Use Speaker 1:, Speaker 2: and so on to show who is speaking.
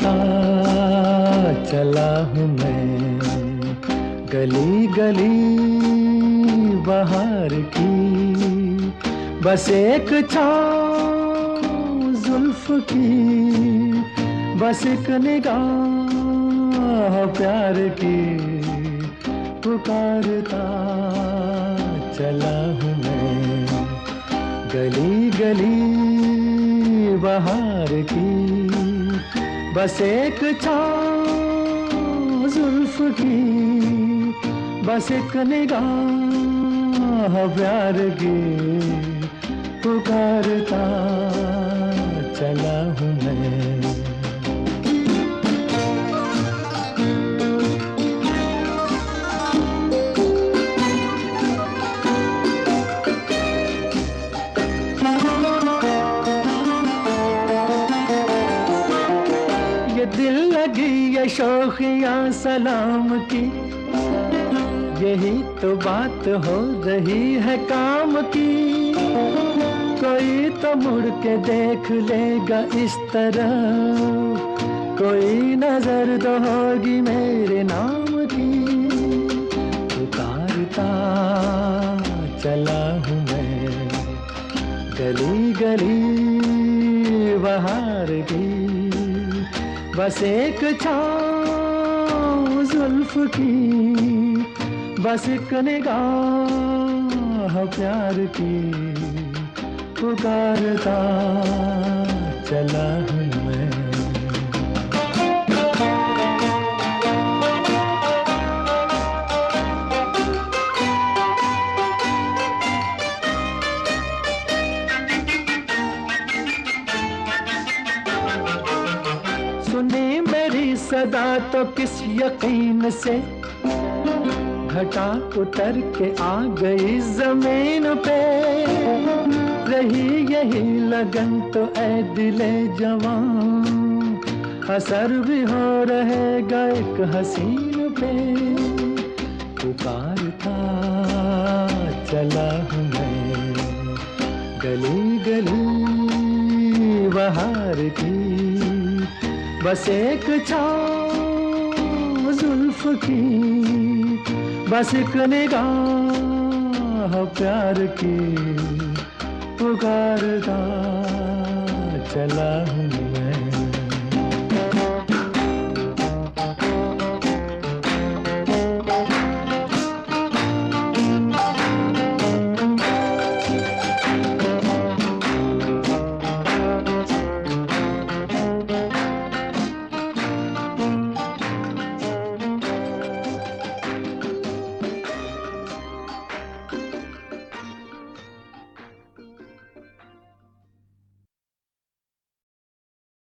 Speaker 1: बढ़ता चला हूँ मैं। गली गली बाहर की। बस एक छाँव जुल्फ की। बस एक निगाह प्यार की। पुकारता चला हूँ मैं। गली गली बाहर की। बस एक छाँव जुल्फ की बस एक निगाह प्यार की पुकारता। ये दिल लगी ये शौकिया सलाम की। यही तो बात हो रही है काम की। कोई तो मुड़ के देख लेगा इस तरह। कोई नज़र तो होगी मेरे नाम की। पुकारता चला हूँ मैं। गली गली बहार की बस एक छाँव जुल्फ की बस एक निगाह प्यार की पुकारता चला हूँ। सदा तो किस यकीन से घटा उतर के आ गई ज़मीन पे? रही यही लगन तो ऐ दिले जवान। असर भी हो रहेगा एक हसीन पे। पुकारता चला हूँ मैं। गली गली बहार की बस एक छाओ जुल्फ की बस एक निगाह प्यार की पुकारता चला हूँ